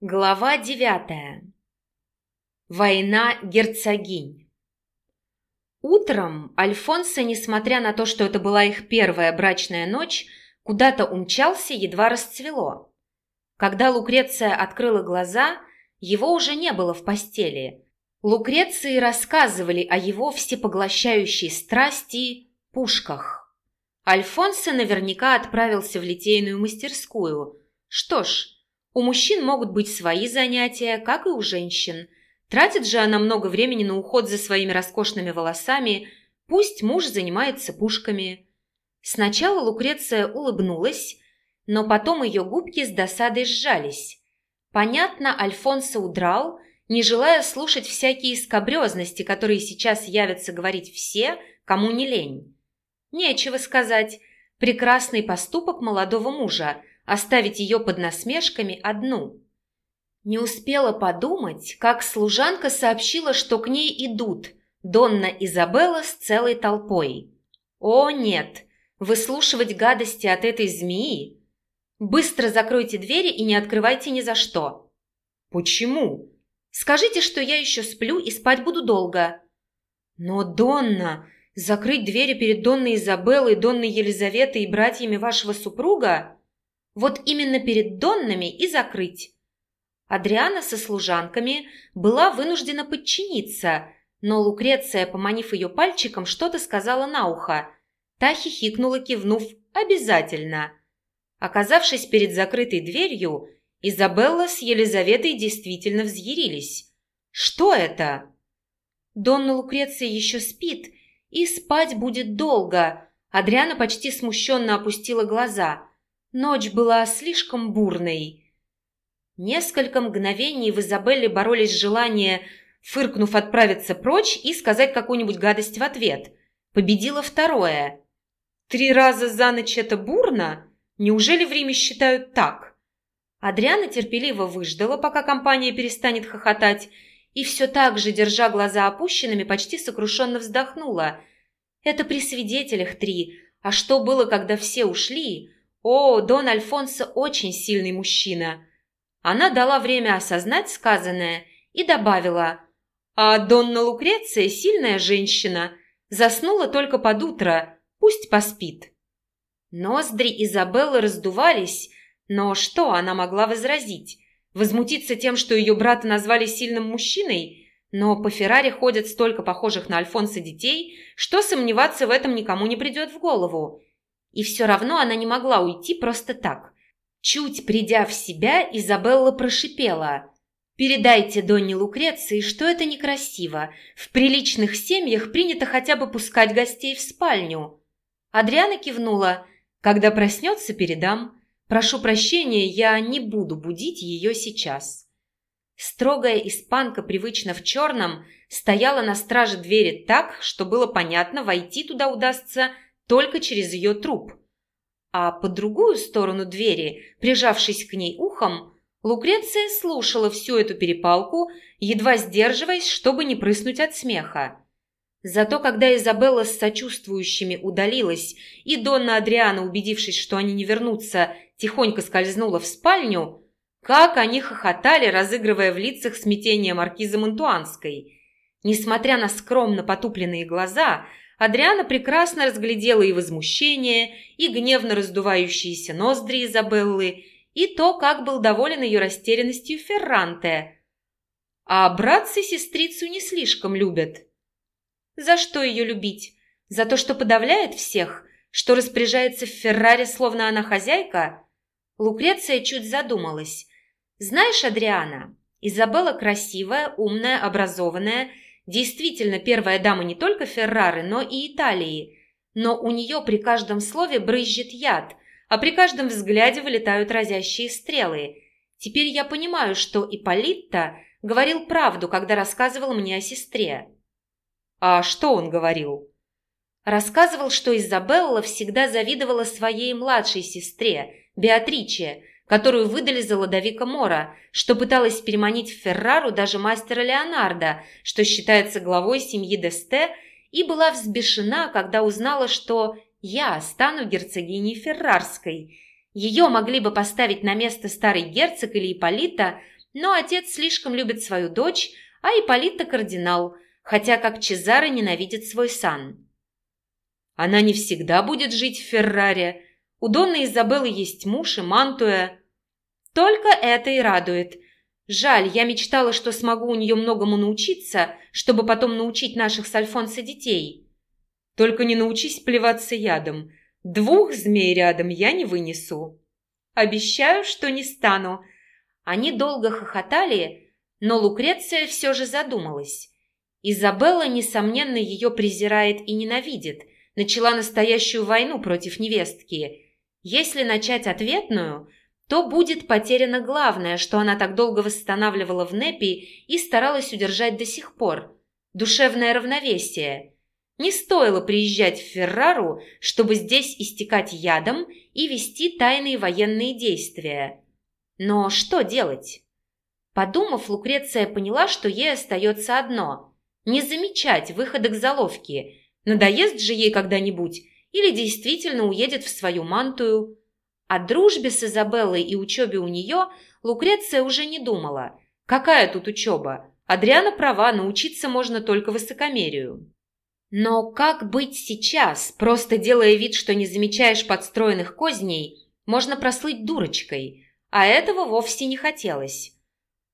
Глава девятая. Война герцогинь. Утром Альфонсо, несмотря на то, что это была их первая брачная ночь, куда-то умчался, едва расцвело. Когда Лукреция открыла глаза, его уже не было в постели. Лукреции рассказывали о его всепоглощающей страсти пушках. Альфонсо наверняка отправился в литейную мастерскую. Что ж, у мужчин могут быть свои занятия, как и у женщин. Тратит же она много времени на уход за своими роскошными волосами, пусть муж занимается пушками. Сначала Лукреция улыбнулась, но потом ее губки с досадой сжались. Понятно, Альфонсо удрал, не желая слушать всякие скобрезности, которые сейчас явятся говорить все, кому не лень. Нечего сказать. Прекрасный поступок молодого мужа – оставить ее под насмешками одну. Не успела подумать, как служанка сообщила, что к ней идут Донна Изабелла с целой толпой. «О, нет! Выслушивать гадости от этой змеи? Быстро закройте двери и не открывайте ни за что!» «Почему?» «Скажите, что я еще сплю и спать буду долго». «Но, Донна, закрыть двери перед Донной Изабеллой, Донной Елизаветой и братьями вашего супруга?» Вот именно перед Доннами и закрыть. Адриана со служанками была вынуждена подчиниться, но Лукреция, поманив ее пальчиком, что-то сказала на ухо. Та хихикнула, кивнув «обязательно». Оказавшись перед закрытой дверью, Изабелла с Елизаветой действительно взъярились. «Что это?» «Донна Лукреция еще спит, и спать будет долго», Адриана почти смущенно опустила глаза. Ночь была слишком бурной. Несколько мгновений в Изабелле боролись желание, фыркнув, отправиться прочь и сказать какую-нибудь гадость в ответ. Победило второе. Три раза за ночь это бурно? Неужели в Риме считают так? Адриана терпеливо выждала, пока компания перестанет хохотать, и все так же, держа глаза опущенными, почти сокрушенно вздохнула. Это при свидетелях три. А что было, когда все ушли? «О, Дон Альфонсо очень сильный мужчина». Она дала время осознать сказанное и добавила, «А Донна Лукреция сильная женщина, заснула только под утро, пусть поспит». Ноздри Изабеллы раздувались, но что она могла возразить? Возмутиться тем, что ее брата назвали сильным мужчиной? Но по Феррари ходят столько похожих на Альфонса детей, что сомневаться в этом никому не придет в голову. И все равно она не могла уйти просто так. Чуть придя в себя, Изабелла прошипела. «Передайте Донне Лукреции, что это некрасиво. В приличных семьях принято хотя бы пускать гостей в спальню». Адриана кивнула. «Когда проснется, передам. Прошу прощения, я не буду будить ее сейчас». Строгая испанка, привычно в черном, стояла на страже двери так, что было понятно, войти туда удастся только через ее труп. А по другую сторону двери, прижавшись к ней ухом, Лукреция слушала всю эту перепалку, едва сдерживаясь, чтобы не прыснуть от смеха. Зато когда Изабелла с сочувствующими удалилась, и Донна Адриана, убедившись, что они не вернутся, тихонько скользнула в спальню, как они хохотали, разыгрывая в лицах смятение маркизы Монтуанской. Несмотря на скромно потупленные глаза, Адриана прекрасно разглядела и возмущение, и гневно раздувающиеся ноздри Изабеллы, и то, как был доволен ее растерянностью Ферранте. А братцы сестрицу не слишком любят. За что ее любить? За то, что подавляет всех? Что распоряжается в Ферраре, словно она хозяйка? Лукреция чуть задумалась. Знаешь, Адриана, Изабелла красивая, умная, образованная – Действительно, первая дама не только Феррары, но и Италии. Но у нее при каждом слове брызжет яд, а при каждом взгляде вылетают разящие стрелы. Теперь я понимаю, что Ипполитто говорил правду, когда рассказывал мне о сестре. А что он говорил? Рассказывал, что Изабелла всегда завидовала своей младшей сестре, Беатриче, которую выдали за Ладовика Мора, что пыталась переманить в Феррару даже мастера Леонардо, что считается главой семьи Десте, и была взбешена, когда узнала, что я стану герцогиней Феррарской. Ее могли бы поставить на место старый герцог или Ипполита, но отец слишком любит свою дочь, а Ипполита кардинал, хотя как Чезаро ненавидит свой сан. Она не всегда будет жить в Ферраре. У Донны Изабеллы есть муж и Мантуя. Только это и радует. Жаль, я мечтала, что смогу у нее многому научиться, чтобы потом научить наших с Альфонсо детей. Только не научись плеваться ядом. Двух змей рядом я не вынесу. Обещаю, что не стану. Они долго хохотали, но Лукреция все же задумалась. Изабелла, несомненно, ее презирает и ненавидит, начала настоящую войну против невестки. Если начать ответную, то будет потеряно главное, что она так долго восстанавливала в Непи и старалась удержать до сих пор – душевное равновесие. Не стоило приезжать в Феррару, чтобы здесь истекать ядом и вести тайные военные действия. Но что делать? Подумав, Лукреция поняла, что ей остается одно – не замечать выхода к заловке. Надоест же ей когда-нибудь или действительно уедет в свою мантую – о дружбе с Изабеллой и учебе у нее Лукреция уже не думала. Какая тут учеба? Адриана права, научиться можно только высокомерию. Но как быть сейчас, просто делая вид, что не замечаешь подстроенных козней, можно прослыть дурочкой, а этого вовсе не хотелось.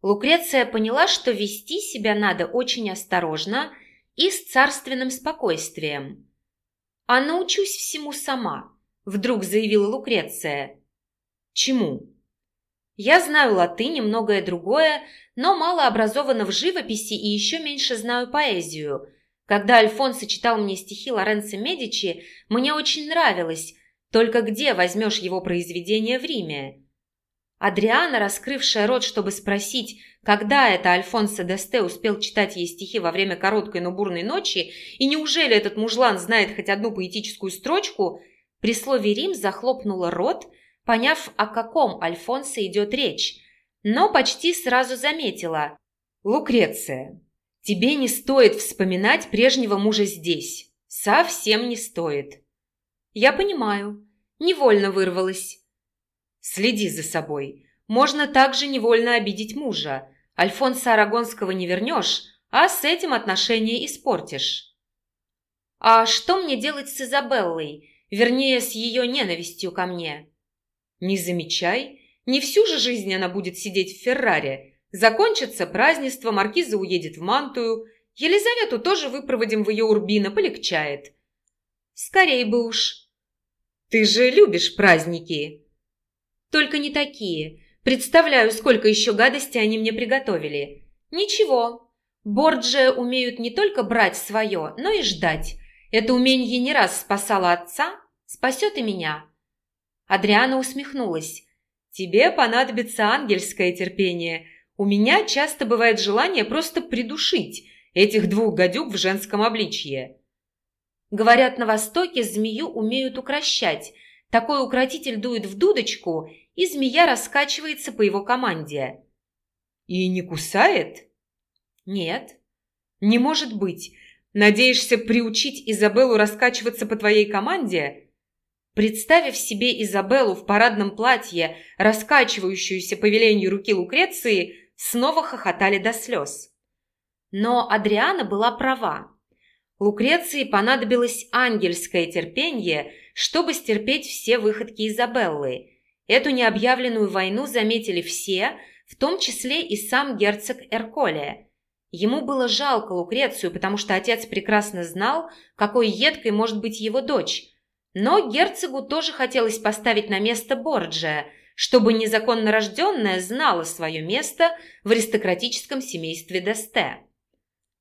Лукреция поняла, что вести себя надо очень осторожно и с царственным спокойствием. А научусь всему сама –– вдруг заявила Лукреция. «Чему?» «Я знаю латынь и многое другое, но мало образована в живописи и еще меньше знаю поэзию. Когда Альфонсо читал мне стихи Лоренцо Медичи, мне очень нравилось, только где возьмешь его произведение в Риме?» Адриана, раскрывшая рот, чтобы спросить, когда это Альфонсо Десте успел читать ей стихи во время короткой, но бурной ночи, и неужели этот мужлан знает хоть одну поэтическую строчку – при слове «Рим» захлопнула рот, поняв, о каком Альфонсе идет речь, но почти сразу заметила. «Лукреция, тебе не стоит вспоминать прежнего мужа здесь. Совсем не стоит». «Я понимаю. Невольно вырвалась». «Следи за собой. Можно также невольно обидеть мужа. Альфонса Арагонского не вернешь, а с этим отношения испортишь». «А что мне делать с Изабеллой?» Вернее, с ее ненавистью ко мне. Не замечай, не всю же жизнь она будет сидеть в Ферраре. Закончится празднество, маркиза уедет в Мантую. Елизавету тоже выпроводим в ее Урбино, полегчает. Скорей бы уж. Ты же любишь праздники. Только не такие. Представляю, сколько еще гадостей они мне приготовили. Ничего. Борджи умеют не только брать свое, но и ждать. Это умение не раз спасало отца, Спасет и меня». Адриана усмехнулась. «Тебе понадобится ангельское терпение. У меня часто бывает желание просто придушить этих двух гадюк в женском обличье». Говорят, на Востоке змею умеют укращать. Такой укротитель дует в дудочку, и змея раскачивается по его команде. «И не кусает?» «Нет». «Не может быть. Надеешься приучить Изабеллу раскачиваться по твоей команде?» Представив себе Изабеллу в парадном платье, раскачивающуюся по велению руки Лукреции, снова хохотали до слез. Но Адриана была права. Лукреции понадобилось ангельское терпение, чтобы стерпеть все выходки Изабеллы. Эту необъявленную войну заметили все, в том числе и сам герцог Эрколе. Ему было жалко Лукрецию, потому что отец прекрасно знал, какой едкой может быть его дочь, но герцогу тоже хотелось поставить на место Борджия, чтобы незаконно рожденная знала свое место в аристократическом семействе Десте.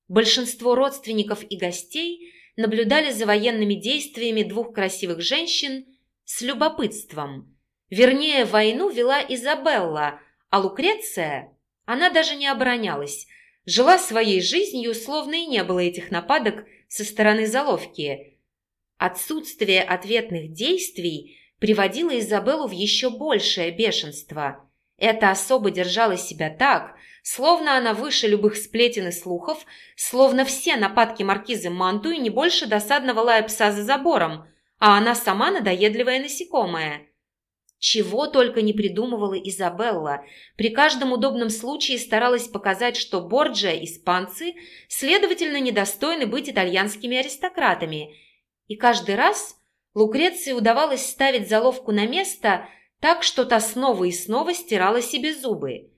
Большинство родственников и гостей наблюдали за военными действиями двух красивых женщин с любопытством. Вернее, войну вела Изабелла, а Лукреция, она даже не оборонялась, жила своей жизнью, словно и не было этих нападок со стороны заловки – Отсутствие ответных действий приводило Изабеллу в еще большее бешенство. Эта особа держала себя так, словно она выше любых сплетен и слухов, словно все нападки маркизы Мантуи не больше досадного лая пса за забором, а она сама надоедливая насекомая. Чего только не придумывала Изабелла. При каждом удобном случае старалась показать, что Борджиа – испанцы, следовательно, недостойны быть итальянскими аристократами. И каждый раз Лукреции удавалось ставить заловку на место так, что та снова и снова стирала себе зубы.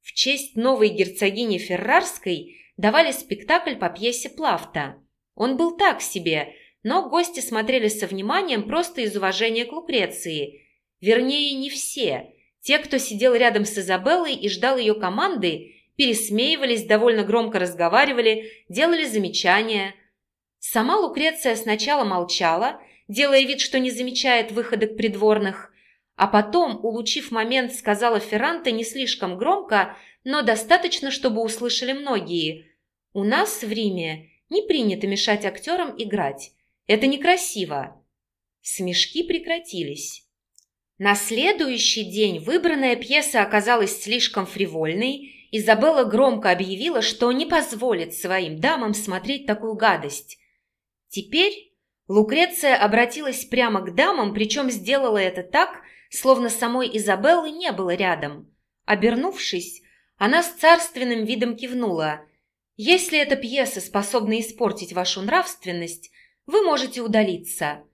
В честь новой герцогини Феррарской давали спектакль по пьесе Плафта. Он был так себе, но гости смотрели со вниманием просто из уважения к Лукреции – Вернее, не все. Те, кто сидел рядом с Изабеллой и ждал ее команды, пересмеивались, довольно громко разговаривали, делали замечания. Сама Лукреция сначала молчала, делая вид, что не замечает выходок придворных, а потом, улучив момент, сказала Ферранте не слишком громко, но достаточно, чтобы услышали многие. «У нас в Риме не принято мешать актерам играть. Это некрасиво». Смешки прекратились. На следующий день выбранная пьеса оказалась слишком фривольной. Изабелла громко объявила, что не позволит своим дамам смотреть такую гадость. Теперь Лукреция обратилась прямо к дамам, причем сделала это так, словно самой Изабеллы не было рядом. Обернувшись, она с царственным видом кивнула. «Если эта пьеса способна испортить вашу нравственность, вы можете удалиться».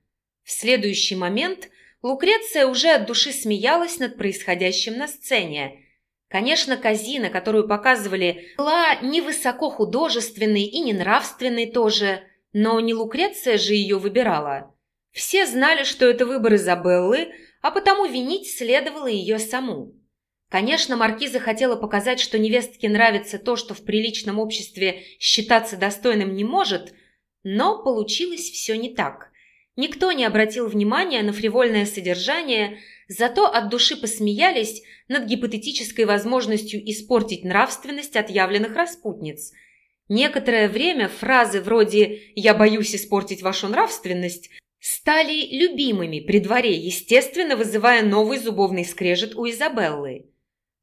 В следующий момент – Лукреция уже от души смеялась над происходящим на сцене. Конечно, казина, которую показывали, была невысоко художественной и не нравственной тоже, но не Лукреция же ее выбирала. Все знали, что это выбор Изабеллы, а потому винить следовало ее саму. Конечно, маркиза хотела показать, что невестке нравится то, что в приличном обществе считаться достойным не может, но получилось все не так. Никто не обратил внимания на фривольное содержание, зато от души посмеялись над гипотетической возможностью испортить нравственность отъявленных распутниц. Некоторое время фразы вроде «я боюсь испортить вашу нравственность» стали любимыми при дворе, естественно, вызывая новый зубовный скрежет у Изабеллы.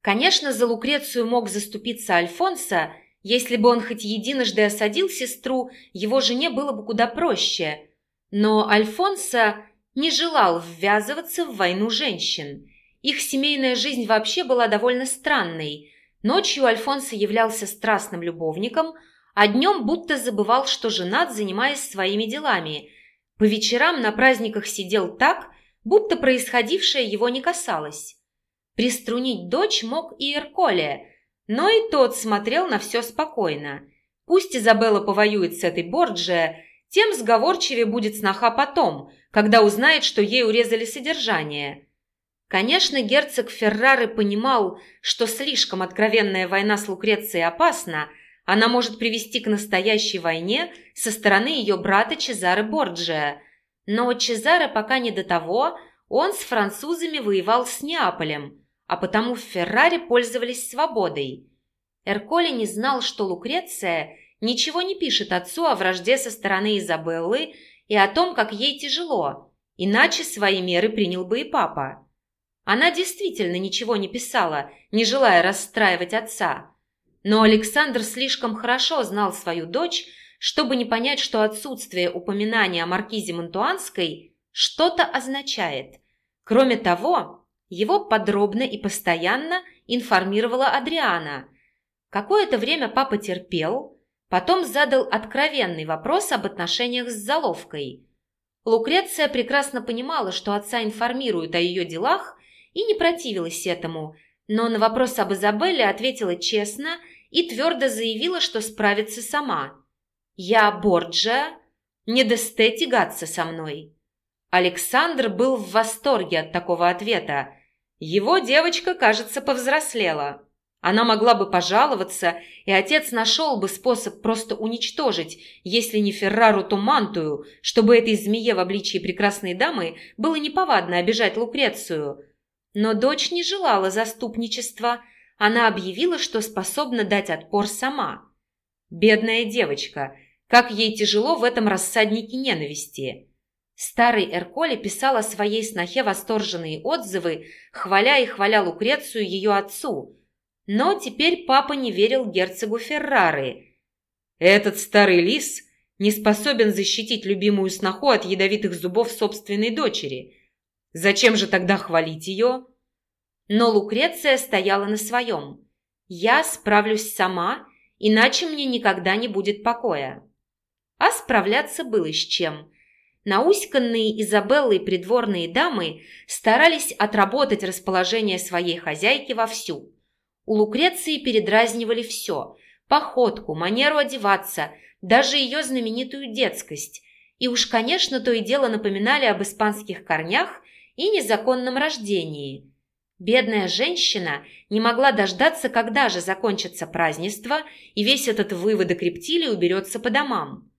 Конечно, за Лукрецию мог заступиться Альфонсо, если бы он хоть единожды осадил сестру, его жене было бы куда проще – но Альфонсо не желал ввязываться в войну женщин. Их семейная жизнь вообще была довольно странной. Ночью Альфонсо являлся страстным любовником, а днем будто забывал, что женат, занимаясь своими делами. По вечерам на праздниках сидел так, будто происходившее его не касалось. Приструнить дочь мог и Эрколе, но и тот смотрел на все спокойно. Пусть Изабелла повоюет с этой Борджией, тем сговорчивее будет сноха потом, когда узнает, что ей урезали содержание. Конечно, герцог Феррары понимал, что слишком откровенная война с Лукрецией опасна, она может привести к настоящей войне со стороны ее брата Чезаре Борджия. Но Чезаре пока не до того, он с французами воевал с Неаполем, а потому в Ферраре пользовались свободой. Эрколи не знал, что Лукреция – ничего не пишет отцу о вражде со стороны Изабеллы и о том, как ей тяжело, иначе свои меры принял бы и папа. Она действительно ничего не писала, не желая расстраивать отца. Но Александр слишком хорошо знал свою дочь, чтобы не понять, что отсутствие упоминания о маркизе Монтуанской что-то означает. Кроме того, его подробно и постоянно информировала Адриана. Какое-то время папа терпел, Потом задал откровенный вопрос об отношениях с заловкой. Лукреция прекрасно понимала, что отца информируют о ее делах, и не противилась этому, но на вопрос об Изабелле ответила честно и твердо заявила, что справится сама. «Я Борджа, не дасте тягаться со мной». Александр был в восторге от такого ответа. Его девочка, кажется, повзрослела. Она могла бы пожаловаться, и отец нашел бы способ просто уничтожить, если не Феррару, то Мантую, чтобы этой змее в обличии прекрасной дамы было неповадно обижать Лукрецию. Но дочь не желала заступничества. Она объявила, что способна дать отпор сама. Бедная девочка, как ей тяжело в этом рассаднике ненависти. Старый Эрколи писал о своей снохе восторженные отзывы, хваля и хваля Лукрецию ее отцу – но теперь папа не верил герцогу Феррары. Этот старый лис не способен защитить любимую сноху от ядовитых зубов собственной дочери. Зачем же тогда хвалить ее? Но Лукреция стояла на своем. Я справлюсь сама, иначе мне никогда не будет покоя. А справляться было с чем. Науськанные Изабеллой придворные дамы старались отработать расположение своей хозяйки вовсю. У Лукреции передразнивали все – походку, манеру одеваться, даже ее знаменитую детскость. И уж, конечно, то и дело напоминали об испанских корнях и незаконном рождении. Бедная женщина не могла дождаться, когда же закончится празднество, и весь этот выводок рептилий уберется по домам.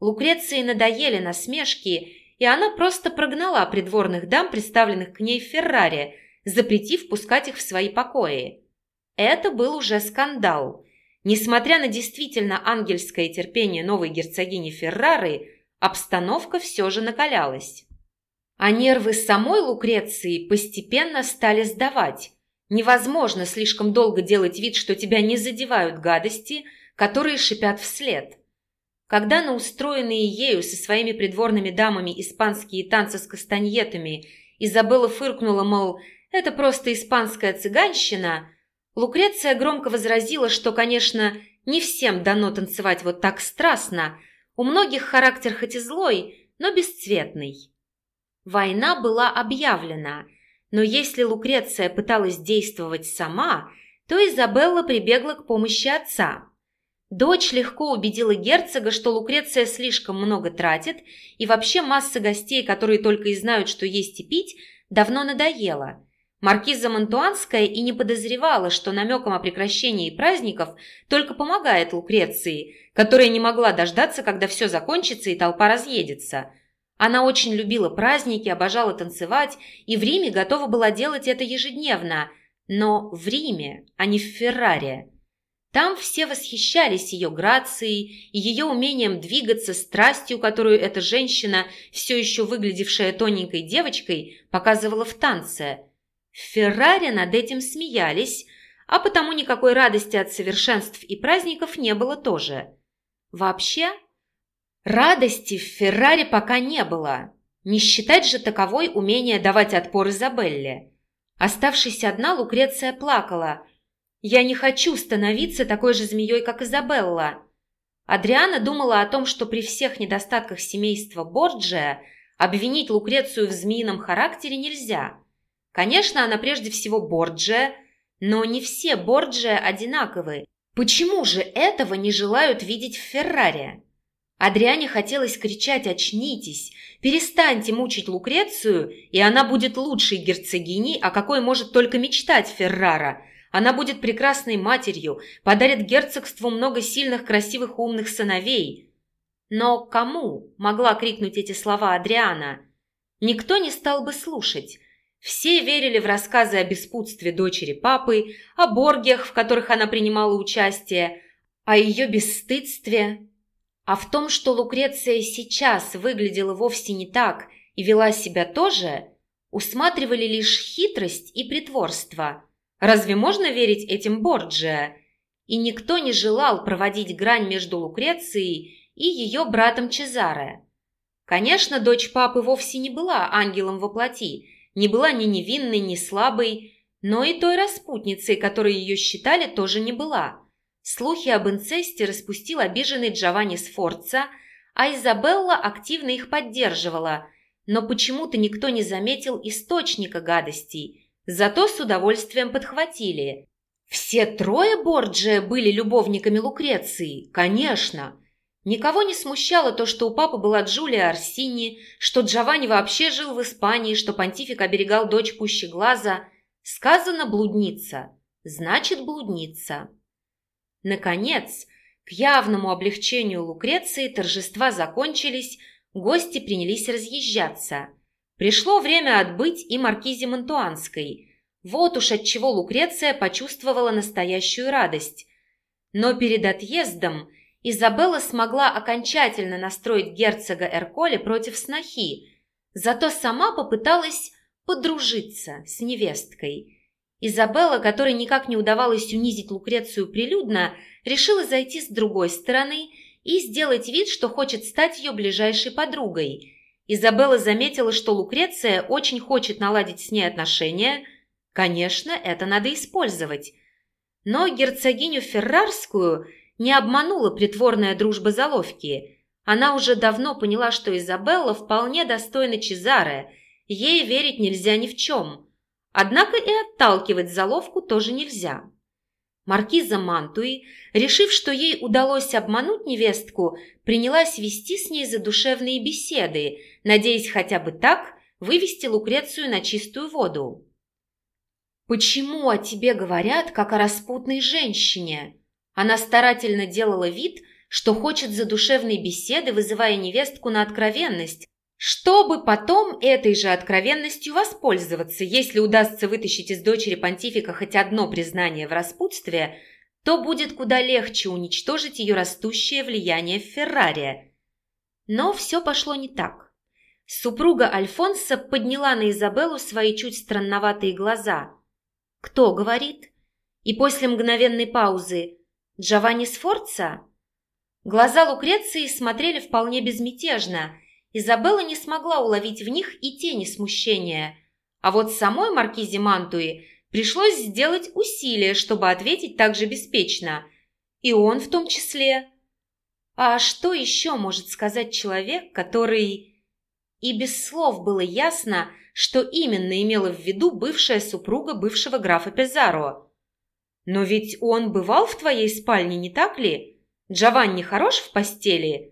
Лукреции надоели насмешки, и она просто прогнала придворных дам, представленных к ней в Ферраре, запретив пускать их в свои покои. Это был уже скандал. Несмотря на действительно ангельское терпение новой герцогини Феррары, обстановка все же накалялась. А нервы самой Лукреции постепенно стали сдавать. Невозможно слишком долго делать вид, что тебя не задевают гадости, которые шипят вслед – когда на устроенные ею со своими придворными дамами испанские танцы с кастаньетами Изабелла фыркнула, мол, это просто испанская цыганщина, Лукреция громко возразила, что, конечно, не всем дано танцевать вот так страстно, у многих характер хоть и злой, но бесцветный. Война была объявлена, но если Лукреция пыталась действовать сама, то Изабелла прибегла к помощи отца – Дочь легко убедила герцога, что Лукреция слишком много тратит, и вообще масса гостей, которые только и знают, что есть и пить, давно надоела. Маркиза Монтуанская и не подозревала, что намеком о прекращении праздников только помогает Лукреции, которая не могла дождаться, когда все закончится и толпа разъедется. Она очень любила праздники, обожала танцевать и в Риме готова была делать это ежедневно. Но в Риме, а не в Ферраре. Там все восхищались ее грацией и ее умением двигаться, страстью, которую эта женщина, все еще выглядевшая тоненькой девочкой, показывала в танце. В Ферраре над этим смеялись, а потому никакой радости от совершенств и праздников не было тоже. Вообще, радости в Ферраре пока не было. Не считать же таковой умение давать отпор Изабелле. Оставшись одна, Лукреция плакала – я не хочу становиться такой же змеей, как Изабелла. Адриана думала о том, что при всех недостатках семейства Борджия обвинить Лукрецию в змеином характере нельзя. Конечно, она прежде всего Борджия, но не все Борджия одинаковы. Почему же этого не желают видеть в Ферраре? Адриане хотелось кричать «Очнитесь! Перестаньте мучить Лукрецию, и она будет лучшей герцогиней, о какой может только мечтать Феррара – она будет прекрасной матерью, подарит герцогству много сильных, красивых, умных сыновей. Но кому могла крикнуть эти слова Адриана? Никто не стал бы слушать. Все верили в рассказы о беспутстве дочери папы, о боргиях, в которых она принимала участие, о ее бесстыдстве. А в том, что Лукреция сейчас выглядела вовсе не так и вела себя тоже, усматривали лишь хитрость и притворство – Разве можно верить этим Борджиа? И никто не желал проводить грань между Лукрецией и ее братом Чезаре. Конечно, дочь папы вовсе не была ангелом во плоти, не была ни невинной, ни слабой, но и той распутницей, которой ее считали, тоже не была. Слухи об инцесте распустил обиженный Джованни Сфорца, а Изабелла активно их поддерживала, но почему-то никто не заметил источника гадостей – Зато с удовольствием подхватили. Все трое Борджия были любовниками Лукреции, конечно. Никого не смущало то, что у папы была Джулия Арсини, что Джованни вообще жил в Испании, что понтифик оберегал дочь пуще глаза. Сказано «блудница», значит «блудница». Наконец, к явному облегчению Лукреции торжества закончились, гости принялись разъезжаться – Пришло время отбыть и маркизе Монтуанской. Вот уж от чего Лукреция почувствовала настоящую радость. Но перед отъездом Изабелла смогла окончательно настроить герцога Эрколе против снохи, зато сама попыталась подружиться с невесткой. Изабелла, которой никак не удавалось унизить Лукрецию прилюдно, решила зайти с другой стороны и сделать вид, что хочет стать ее ближайшей подругой – Изабелла заметила, что Лукреция очень хочет наладить с ней отношения. Конечно, это надо использовать. Но герцогиню Феррарскую не обманула притворная дружба заловки. Она уже давно поняла, что Изабелла вполне достойна Чезаре, ей верить нельзя ни в чем. Однако и отталкивать заловку тоже нельзя. Маркиза Мантуи, решив, что ей удалось обмануть невестку, принялась вести с ней задушевные беседы, надеясь хотя бы так вывести Лукрецию на чистую воду. «Почему о тебе говорят, как о распутной женщине?» Она старательно делала вид, что хочет задушевной беседы, вызывая невестку на откровенность, чтобы потом этой же откровенностью воспользоваться. Если удастся вытащить из дочери понтифика хоть одно признание в распутстве, то будет куда легче уничтожить ее растущее влияние в Ферраре. Но все пошло не так. Супруга Альфонса подняла на Изабеллу свои чуть странноватые глаза. «Кто говорит?» И после мгновенной паузы «Джованни Сфорца?» Глаза Лукреции смотрели вполне безмятежно – Изабелла не смогла уловить в них и тени смущения. А вот самой маркизе Мантуи пришлось сделать усилие, чтобы ответить так же беспечно. И он в том числе. А что еще может сказать человек, который... И без слов было ясно, что именно имела в виду бывшая супруга бывшего графа Пезаро. «Но ведь он бывал в твоей спальне, не так ли? Джованни хорош в постели?»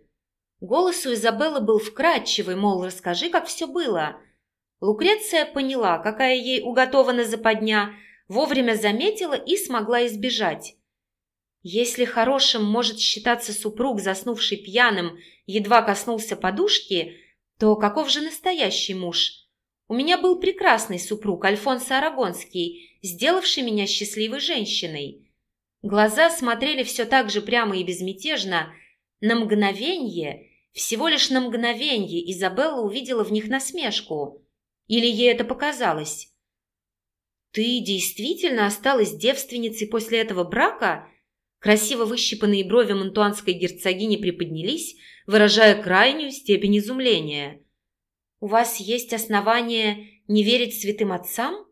Голос у Изабеллы был вкрадчивый, мол, расскажи, как все было. Лукреция поняла, какая ей уготована западня, вовремя заметила и смогла избежать. Если хорошим может считаться супруг, заснувший пьяным, едва коснулся подушки, то каков же настоящий муж? У меня был прекрасный супруг, Альфонсо Арагонский, сделавший меня счастливой женщиной. Глаза смотрели все так же прямо и безмятежно. На мгновение всего лишь на мгновенье Изабелла увидела в них насмешку. Или ей это показалось? «Ты действительно осталась девственницей после этого брака?» Красиво выщипанные брови мантуанской герцогини приподнялись, выражая крайнюю степень изумления. «У вас есть основания не верить святым отцам?»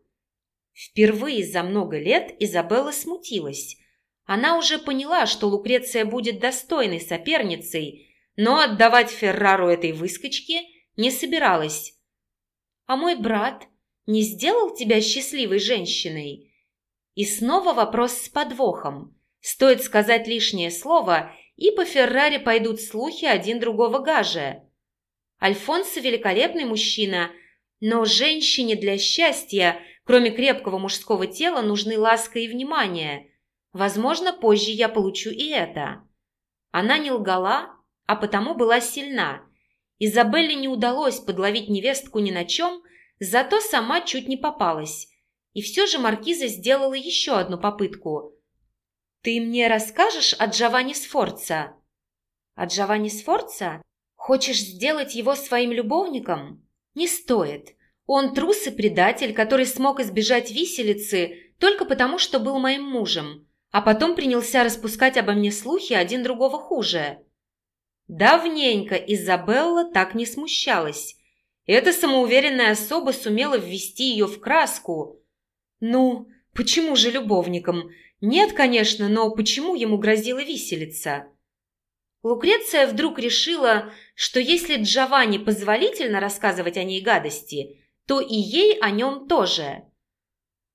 Впервые за много лет Изабелла смутилась. Она уже поняла, что Лукреция будет достойной соперницей – но отдавать Феррару этой выскочке не собиралась. «А мой брат не сделал тебя счастливой женщиной?» И снова вопрос с подвохом. Стоит сказать лишнее слово, и по Ферраре пойдут слухи один другого гаже. Альфонсо великолепный мужчина, но женщине для счастья, кроме крепкого мужского тела, нужны ласка и внимание. Возможно, позже я получу и это. Она не лгала, а потому была сильна. Изабелле не удалось подловить невестку ни на чем, зато сама чуть не попалась. И все же маркиза сделала еще одну попытку. «Ты мне расскажешь о Джованни Сфорца?» «О Джованни Сфорца? Хочешь сделать его своим любовником?» «Не стоит. Он трус и предатель, который смог избежать виселицы только потому, что был моим мужем, а потом принялся распускать обо мне слухи один другого хуже». Давненько Изабелла так не смущалась. Эта самоуверенная особа сумела ввести ее в краску. Ну, почему же любовником? Нет, конечно, но почему ему грозила виселица? Лукреция вдруг решила, что если Джованни позволительно рассказывать о ней гадости, то и ей о нем тоже.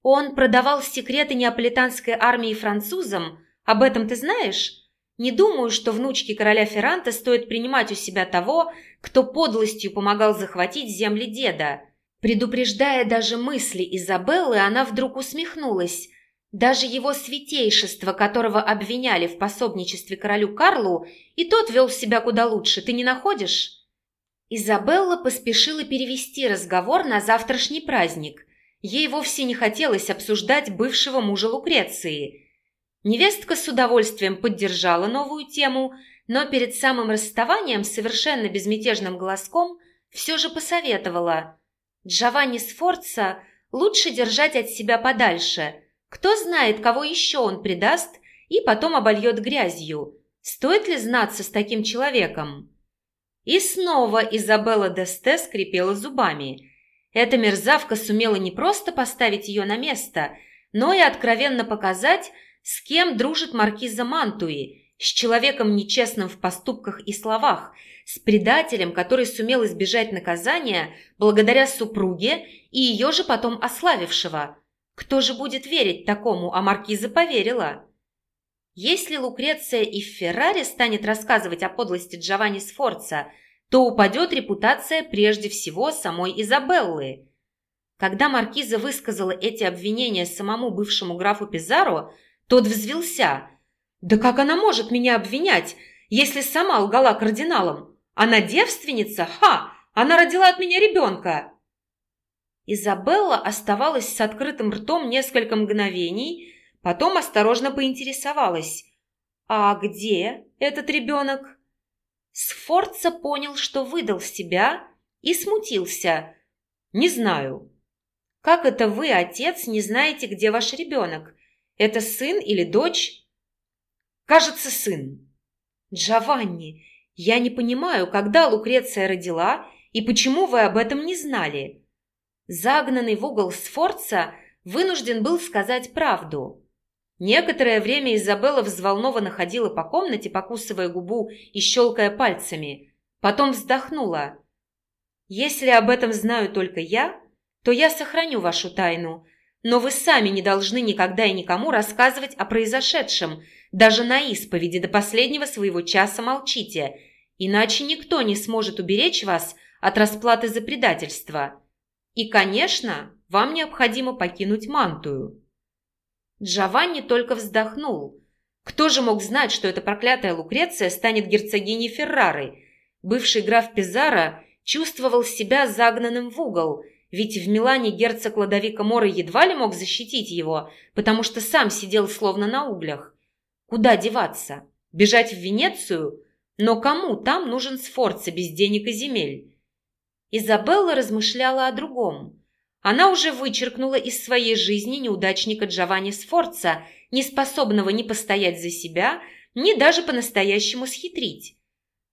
Он продавал секреты неаполитанской армии французам, об этом ты знаешь? Не думаю, что внучке короля Ферранта стоит принимать у себя того, кто подлостью помогал захватить земли деда. Предупреждая даже мысли Изабеллы, она вдруг усмехнулась. Даже его святейшество, которого обвиняли в пособничестве королю Карлу, и тот вел себя куда лучше, ты не находишь? Изабелла поспешила перевести разговор на завтрашний праздник. Ей вовсе не хотелось обсуждать бывшего мужа Лукреции – Невестка с удовольствием поддержала новую тему, но перед самым расставанием совершенно безмятежным голоском все же посоветовала. Джованни Сфорца лучше держать от себя подальше. Кто знает, кого еще он предаст и потом обольет грязью. Стоит ли знаться с таким человеком? И снова Изабелла Десте скрипела зубами. Эта мерзавка сумела не просто поставить ее на место, но и откровенно показать, с кем дружит маркиза Мантуи, с человеком нечестным в поступках и словах, с предателем, который сумел избежать наказания благодаря супруге и ее же потом ославившего. Кто же будет верить такому, а маркиза поверила? Если Лукреция и Феррари станет рассказывать о подлости Джованни Сфорца, то упадет репутация прежде всего самой Изабеллы. Когда маркиза высказала эти обвинения самому бывшему графу Пизаро, тот взвелся. «Да как она может меня обвинять, если сама лгала кардиналам? Она девственница? Ха! Она родила от меня ребенка!» Изабелла оставалась с открытым ртом несколько мгновений, Потом осторожно поинтересовалась. «А где этот ребенок?» Сфорца понял, что выдал себя и смутился. «Не знаю». «Как это вы, отец, не знаете, где ваш ребенок? Это сын или дочь?» «Кажется, сын». «Джованни, я не понимаю, когда Лукреция родила и почему вы об этом не знали?» Загнанный в угол Сфорца вынужден был сказать правду. Некоторое время Изабелла взволнованно ходила по комнате, покусывая губу и щелкая пальцами. Потом вздохнула. «Если об этом знаю только я, то я сохраню вашу тайну. Но вы сами не должны никогда и никому рассказывать о произошедшем. Даже на исповеди до последнего своего часа молчите, иначе никто не сможет уберечь вас от расплаты за предательство. И, конечно, вам необходимо покинуть Мантую». Джованни только вздохнул. Кто же мог знать, что эта проклятая Лукреция станет герцогиней Феррары? Бывший граф Пизаро чувствовал себя загнанным в угол, ведь в Милане герцог Ладовика Мора едва ли мог защитить его, потому что сам сидел словно на углях. Куда деваться? Бежать в Венецию? Но кому там нужен Сфорца без денег и земель? Изабелла размышляла о другом. Она уже вычеркнула из своей жизни неудачника Джованни Сфорца, не способного ни постоять за себя, ни даже по-настоящему схитрить.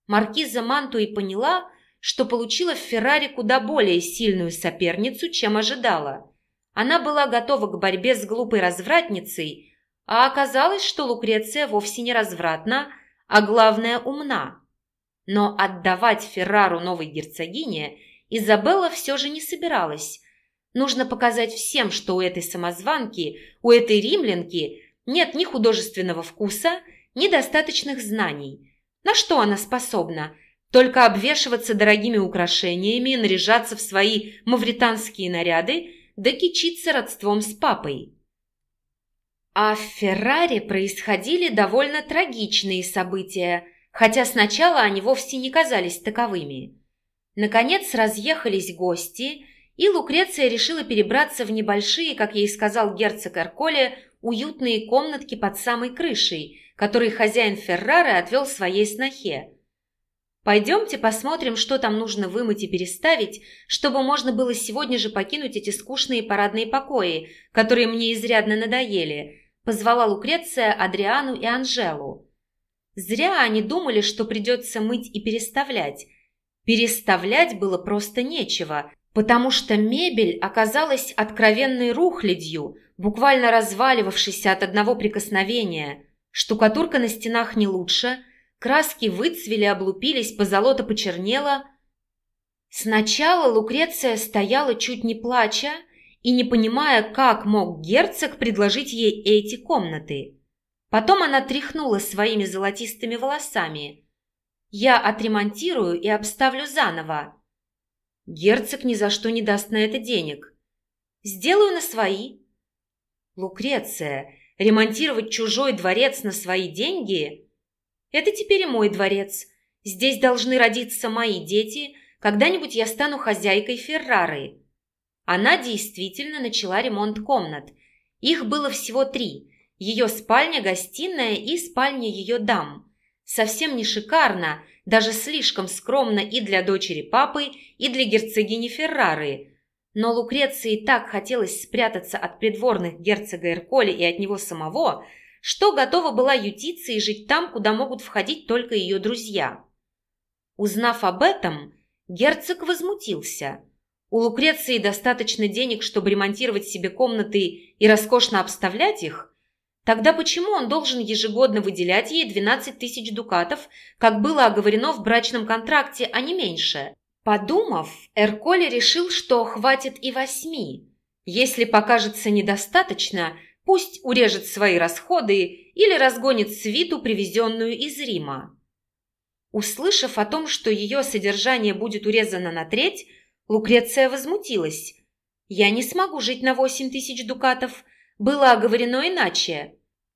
Маркиза Мантуи поняла, что получила в Феррари куда более сильную соперницу, чем ожидала. Она была готова к борьбе с глупой развратницей, а оказалось, что Лукреция вовсе не развратна, а главное умна. Но отдавать Феррару новой герцогине Изабелла все же не собиралась, Нужно показать всем, что у этой самозванки, у этой римлянки нет ни художественного вкуса, ни достаточных знаний. На что она способна? Только обвешиваться дорогими украшениями, наряжаться в свои мавританские наряды, да кичиться родством с папой. А в Ферраре происходили довольно трагичные события, хотя сначала они вовсе не казались таковыми. Наконец разъехались гости – и Лукреция решила перебраться в небольшие, как ей сказал герцог Эрколе, уютные комнатки под самой крышей, которые хозяин Феррары отвел своей снохе. «Пойдемте посмотрим, что там нужно вымыть и переставить, чтобы можно было сегодня же покинуть эти скучные парадные покои, которые мне изрядно надоели», позвала Лукреция Адриану и Анжелу. Зря они думали, что придется мыть и переставлять. Переставлять было просто нечего, потому что мебель оказалась откровенной рухлядью, буквально разваливавшейся от одного прикосновения. Штукатурка на стенах не лучше, краски выцвели, облупились, позолота почернела. Сначала Лукреция стояла чуть не плача и не понимая, как мог герцог предложить ей эти комнаты. Потом она тряхнула своими золотистыми волосами. «Я отремонтирую и обставлю заново», Герцог ни за что не даст на это денег. Сделаю на свои. Лукреция, ремонтировать чужой дворец на свои деньги? Это теперь и мой дворец. Здесь должны родиться мои дети. Когда-нибудь я стану хозяйкой Феррары. Она действительно начала ремонт комнат. Их было всего три. Ее спальня, гостиная и спальня ее дам. Совсем не шикарно, даже слишком скромно и для дочери папы, и для герцогини Феррары. Но Лукреции так хотелось спрятаться от придворных герцога Эрколи и от него самого, что готова была ютиться и жить там, куда могут входить только ее друзья. Узнав об этом, герцог возмутился. У Лукреции достаточно денег, чтобы ремонтировать себе комнаты и роскошно обставлять их? Тогда почему он должен ежегодно выделять ей 12 тысяч дукатов, как было оговорено в брачном контракте, а не меньше? Подумав, Эрколи решил, что хватит и восьми. Если покажется недостаточно, пусть урежет свои расходы или разгонит свиту, привезенную из Рима. Услышав о том, что ее содержание будет урезано на треть, Лукреция возмутилась. «Я не смогу жить на восемь тысяч дукатов. Было оговорено иначе».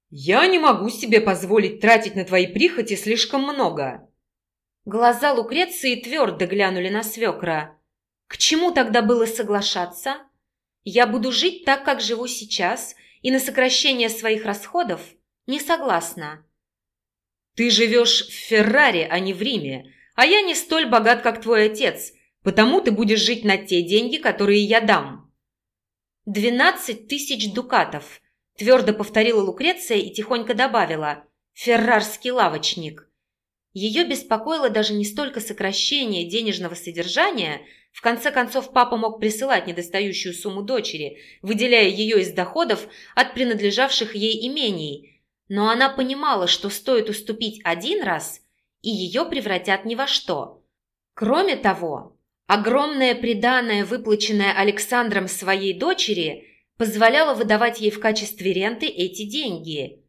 «Я не могу себе позволить тратить на твои прихоти слишком много». Глаза Лукреции твердо глянули на свекра. «К чему тогда было соглашаться? Я буду жить так, как живу сейчас, и на сокращение своих расходов не согласна». «Ты живешь в Феррари, а не в Риме, а я не столь богат, как твой отец, Потому ты будешь жить на те деньги, которые я дам». «Двенадцать тысяч дукатов», – твердо повторила Лукреция и тихонько добавила. «Феррарский лавочник». Ее беспокоило даже не столько сокращение денежного содержания, в конце концов папа мог присылать недостающую сумму дочери, выделяя ее из доходов от принадлежавших ей имений, но она понимала, что стоит уступить один раз, и ее превратят ни во что. Кроме того, Огромное приданое, выплаченное Александром своей дочери, позволяло выдавать ей в качестве ренты эти деньги.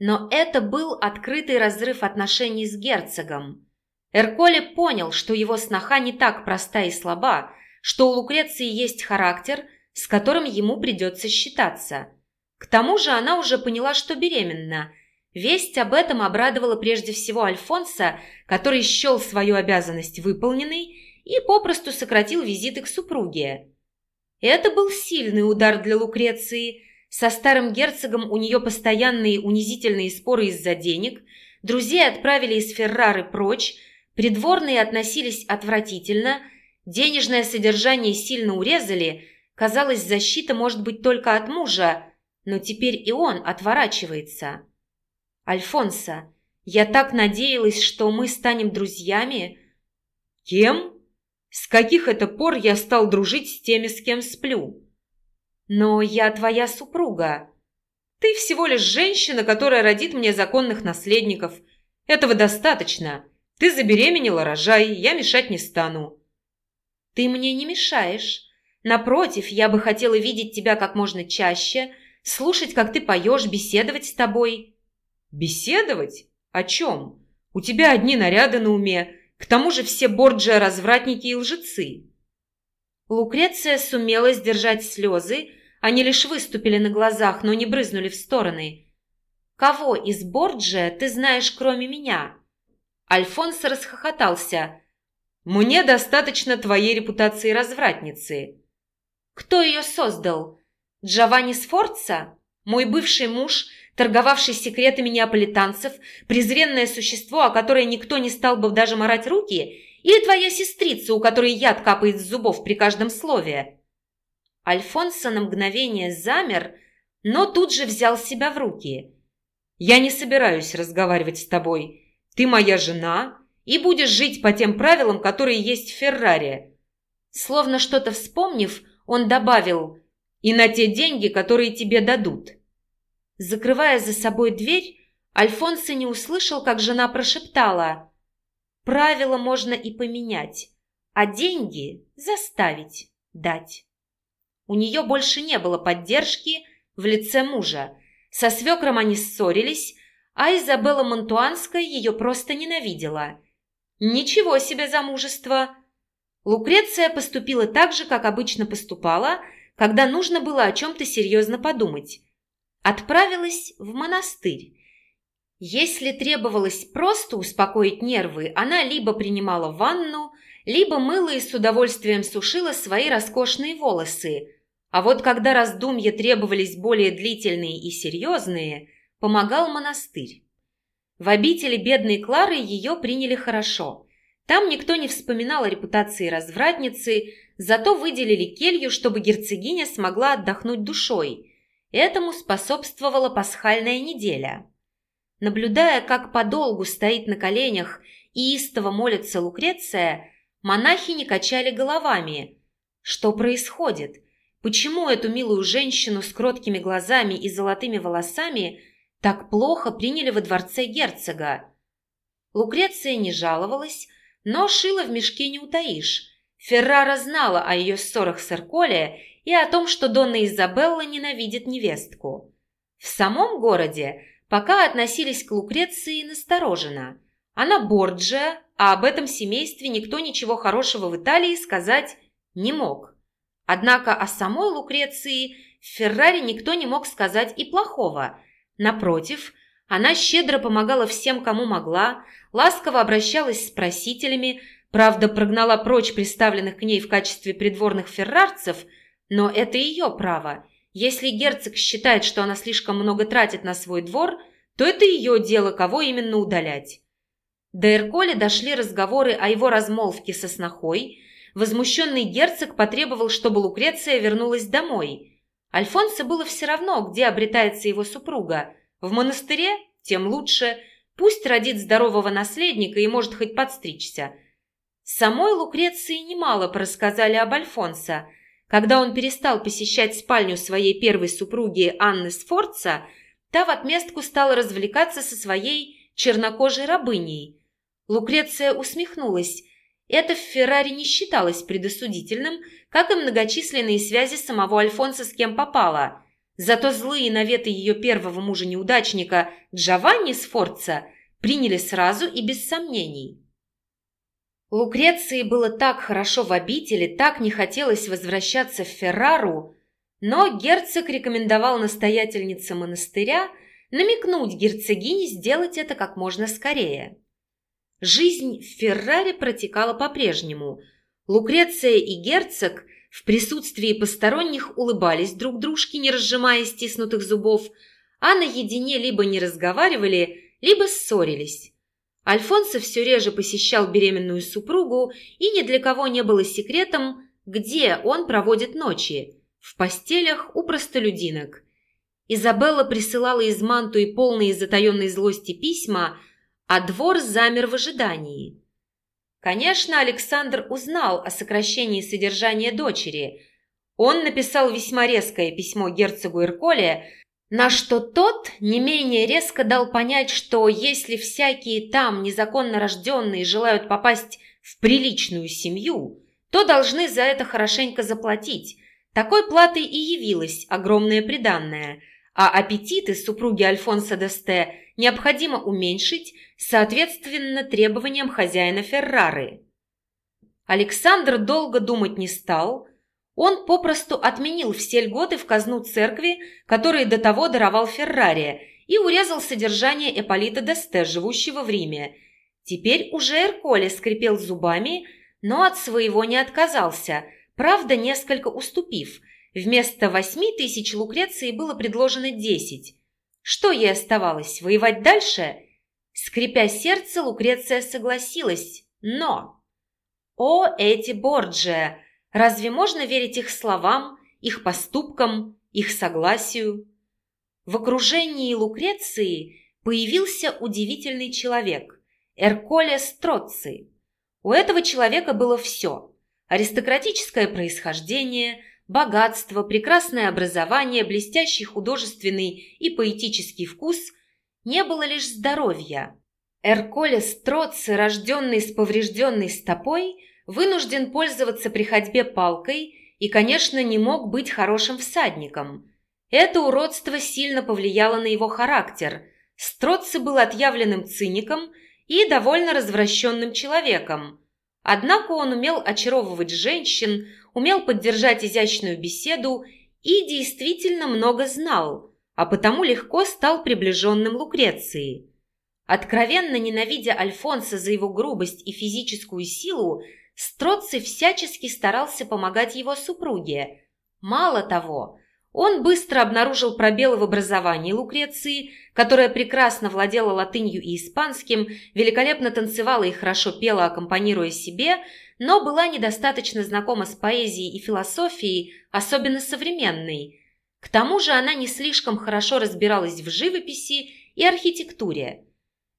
Но это был открытый разрыв отношений с герцогом. Эрколе понял, что его сноха не так проста и слаба, что у Лукреции есть характер, с которым ему придется считаться. К тому же она уже поняла, что беременна. Весть об этом обрадовала прежде всего Альфонса, который счел свою обязанность выполненной и попросту сократил визиты к супруге. Это был сильный удар для Лукреции. Со старым герцогом у нее постоянные унизительные споры из-за денег, друзей отправили из Феррары прочь, придворные относились отвратительно, денежное содержание сильно урезали, казалось, защита может быть только от мужа, но теперь и он отворачивается. «Альфонсо, я так надеялась, что мы станем друзьями». «Кем?» С каких это пор я стал дружить с теми, с кем сплю? Но я твоя супруга. Ты всего лишь женщина, которая родит мне законных наследников. Этого достаточно. Ты забеременела, рожай, я мешать не стану. Ты мне не мешаешь. Напротив, я бы хотела видеть тебя как можно чаще, слушать, как ты поешь, беседовать с тобой. Беседовать? О чем? У тебя одни наряды на уме, к тому же все Борджиа – развратники и лжецы. Лукреция сумела сдержать слезы, они лишь выступили на глазах, но не брызнули в стороны. «Кого из Борджиа ты знаешь, кроме меня?» Альфонс расхохотался. «Мне достаточно твоей репутации развратницы». «Кто ее создал? Джованни Сфорца? Мой бывший муж – торговавший секретами неаполитанцев, презренное существо, о которое никто не стал бы даже морать руки, или твоя сестрица, у которой яд капает с зубов при каждом слове?» Альфонсо на мгновение замер, но тут же взял себя в руки. «Я не собираюсь разговаривать с тобой. Ты моя жена и будешь жить по тем правилам, которые есть в Феррари». Словно что-то вспомнив, он добавил «и на те деньги, которые тебе дадут». Закрывая за собой дверь, Альфонсо не услышал, как жена прошептала «Правила можно и поменять, а деньги заставить дать». У нее больше не было поддержки в лице мужа. Со свекром они ссорились, а Изабелла Монтуанская ее просто ненавидела. Ничего себе замужество! Лукреция поступила так же, как обычно поступала, когда нужно было о чем-то серьезно подумать отправилась в монастырь. Если требовалось просто успокоить нервы, она либо принимала ванну, либо мыла и с удовольствием сушила свои роскошные волосы. А вот когда раздумья требовались более длительные и серьезные, помогал монастырь. В обители бедной Клары ее приняли хорошо. Там никто не вспоминал о репутации развратницы, зато выделили келью, чтобы герцогиня смогла отдохнуть душой – Этому способствовала пасхальная неделя. Наблюдая, как подолгу стоит на коленях и истово молится Лукреция, монахи не качали головами. Что происходит? Почему эту милую женщину с кроткими глазами и золотыми волосами так плохо приняли во дворце герцога? Лукреция не жаловалась, но шила в мешке не утаишь. Феррара знала о ее ссорах с Эрколе и о том, что Донна Изабелла ненавидит невестку. В самом городе пока относились к Лукреции настороженно. Она Борджия, а об этом семействе никто ничего хорошего в Италии сказать не мог. Однако о самой Лукреции в Феррари никто не мог сказать и плохого. Напротив, она щедро помогала всем, кому могла, ласково обращалась с просителями, правда, прогнала прочь представленных к ней в качестве придворных феррарцев, но это ее право. Если герцог считает, что она слишком много тратит на свой двор, то это ее дело, кого именно удалять. До Эрколи дошли разговоры о его размолвке со снохой. Возмущенный герцог потребовал, чтобы Лукреция вернулась домой. Альфонсо было все равно, где обретается его супруга. В монастыре? Тем лучше. Пусть родит здорового наследника и может хоть подстричься. Самой Лукреции немало порассказали об Альфонсо. Когда он перестал посещать спальню своей первой супруги Анны Сфорца, та в отместку стала развлекаться со своей чернокожей рабыней. Лукреция усмехнулась. Это в Феррари не считалось предосудительным, как и многочисленные связи самого Альфонса с кем попало. Зато злые наветы ее первого мужа-неудачника Джованни Сфорца приняли сразу и без сомнений. Лукреции было так хорошо в обители, так не хотелось возвращаться в Феррару, но герцог рекомендовал настоятельнице монастыря намекнуть герцогине сделать это как можно скорее. Жизнь в Ферраре протекала по-прежнему. Лукреция и герцог в присутствии посторонних улыбались друг дружке, не разжимая стиснутых зубов, а наедине либо не разговаривали, либо ссорились. Альфонсо все реже посещал беременную супругу, и ни для кого не было секретом, где он проводит ночи – в постелях у простолюдинок. Изабелла присылала из Мантуи полные затаенной злости письма, а двор замер в ожидании. Конечно, Александр узнал о сокращении содержания дочери. Он написал весьма резкое письмо герцогу Ирколе, на что тот не менее резко дал понять, что если всякие там незаконно рожденные желают попасть в приличную семью, то должны за это хорошенько заплатить. Такой платой и явилась огромное приданное, а аппетиты супруги Альфонса Десте необходимо уменьшить соответственно требованиям хозяина Феррары. Александр долго думать не стал – он попросту отменил все льготы в казну церкви, которые до того даровал Феррари, и урезал содержание Эполита Десте, живущего в Риме. Теперь уже Эрколе скрипел зубами, но от своего не отказался, правда, несколько уступив. Вместо восьми тысяч Лукреции было предложено десять. Что ей оставалось, воевать дальше? Скрипя сердце, Лукреция согласилась, но... О, эти Борджия! Разве можно верить их словам, их поступкам, их согласию? В окружении Лукреции появился удивительный человек – Эрколе Строци. У этого человека было все – аристократическое происхождение, богатство, прекрасное образование, блестящий художественный и поэтический вкус – не было лишь здоровья. Эрколе Строци, рожденный с поврежденной стопой – вынужден пользоваться при ходьбе палкой и, конечно, не мог быть хорошим всадником. Это уродство сильно повлияло на его характер. Строци был отъявленным циником и довольно развращенным человеком. Однако он умел очаровывать женщин, умел поддержать изящную беседу и действительно много знал, а потому легко стал приближенным Лукреции. Откровенно ненавидя Альфонса за его грубость и физическую силу, Строци всячески старался помогать его супруге. Мало того, он быстро обнаружил пробелы в образовании Лукреции, которая прекрасно владела латынью и испанским, великолепно танцевала и хорошо пела, аккомпанируя себе, но была недостаточно знакома с поэзией и философией, особенно современной. К тому же она не слишком хорошо разбиралась в живописи и архитектуре.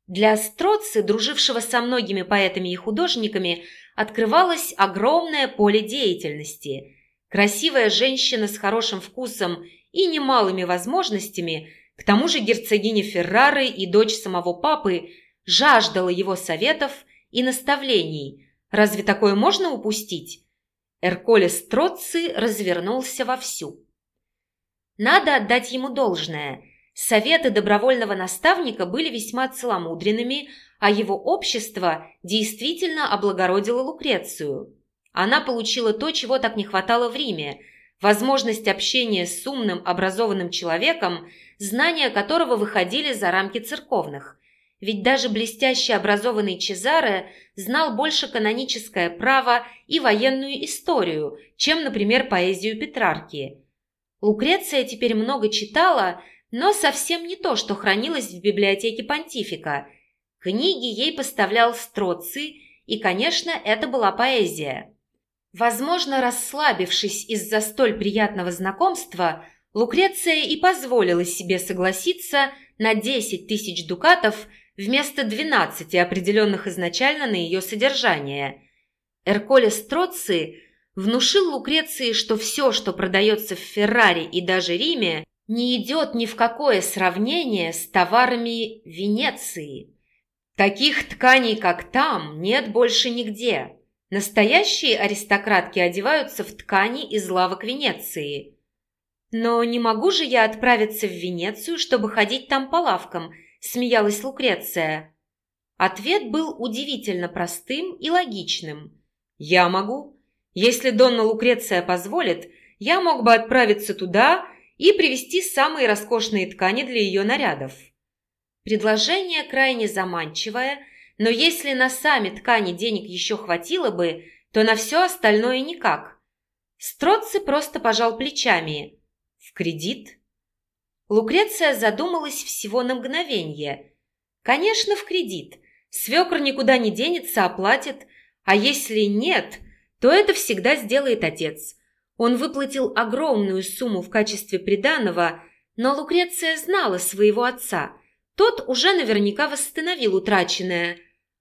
Для Строци, дружившего со многими поэтами и художниками, открывалось огромное поле деятельности. Красивая женщина с хорошим вкусом и немалыми возможностями, к тому же герцогиня Феррары и дочь самого папы, жаждала его советов и наставлений. Разве такое можно упустить? Эрколе Строци развернулся вовсю. Надо отдать ему должное. Советы добровольного наставника были весьма целомудренными, а его общество действительно облагородило Лукрецию. Она получила то, чего так не хватало в Риме – возможность общения с умным, образованным человеком, знания которого выходили за рамки церковных. Ведь даже блестяще образованный Чезаре знал больше каноническое право и военную историю, чем, например, поэзию Петрарки. Лукреция теперь много читала, но совсем не то, что хранилось в библиотеке понтифика. Книги ей поставлял Строций, и, конечно, это была поэзия. Возможно, расслабившись из-за столь приятного знакомства, Лукреция и позволила себе согласиться на 10 тысяч дукатов вместо 12 определенных изначально на ее содержание. Эрколе Строци внушил Лукреции, что все, что продается в Феррари и даже Риме, не идет ни в какое сравнение с товарами Венеции. Таких тканей, как там, нет больше нигде. Настоящие аристократки одеваются в ткани из лавок Венеции. Но не могу же я отправиться в Венецию, чтобы ходить там по лавкам, смеялась Лукреция. Ответ был удивительно простым и логичным. Я могу. Если Донна Лукреция позволит, я мог бы отправиться туда и привезти самые роскошные ткани для ее нарядов. Предложение крайне заманчивое, но если на сами ткани денег еще хватило бы, то на все остальное никак. Строци просто пожал плечами. В кредит? Лукреция задумалась всего на мгновение. Конечно, в кредит. Свекр никуда не денется, оплатит. А если нет, то это всегда сделает отец. Он выплатил огромную сумму в качестве приданого, но Лукреция знала своего отца. Тот уже наверняка восстановил утраченное.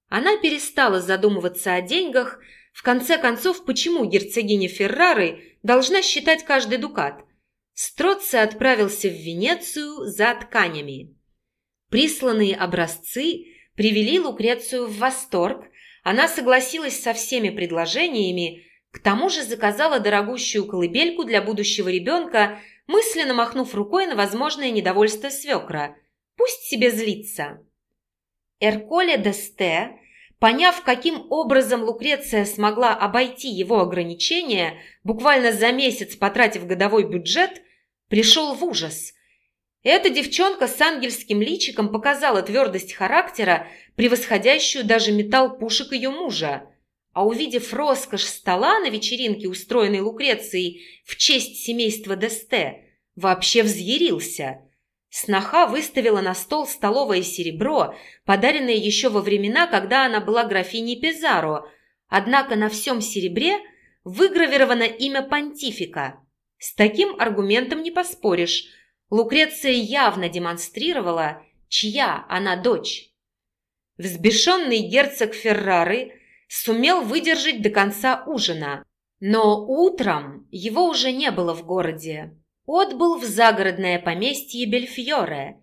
Она перестала задумываться о деньгах. В конце концов, почему герцогиня Феррары должна считать каждый дукат? Строци отправился в Венецию за тканями. Присланные образцы привели Лукрецию в восторг, она согласилась со всеми предложениями, к тому же заказала дорогущую колыбельку для будущего ребенка, мысленно махнув рукой на возможное недовольство свекра. Пусть себе злится. Эрколе де Сте, поняв, каким образом Лукреция смогла обойти его ограничения, буквально за месяц потратив годовой бюджет, пришел в ужас – эта девчонка с ангельским личиком показала твердость характера, превосходящую даже металл пушек ее мужа. А увидев роскошь стола на вечеринке, устроенной Лукрецией в честь семейства Десте, вообще взъярился. Сноха выставила на стол столовое серебро, подаренное еще во времена, когда она была графиней Пизаро, однако на всем серебре выгравировано имя понтифика. С таким аргументом не поспоришь – Лукреция явно демонстрировала, чья она дочь. Взбешенный герцог Феррары сумел выдержать до конца ужина, но утром его уже не было в городе. Отбыл в загородное поместье Бельфьоре.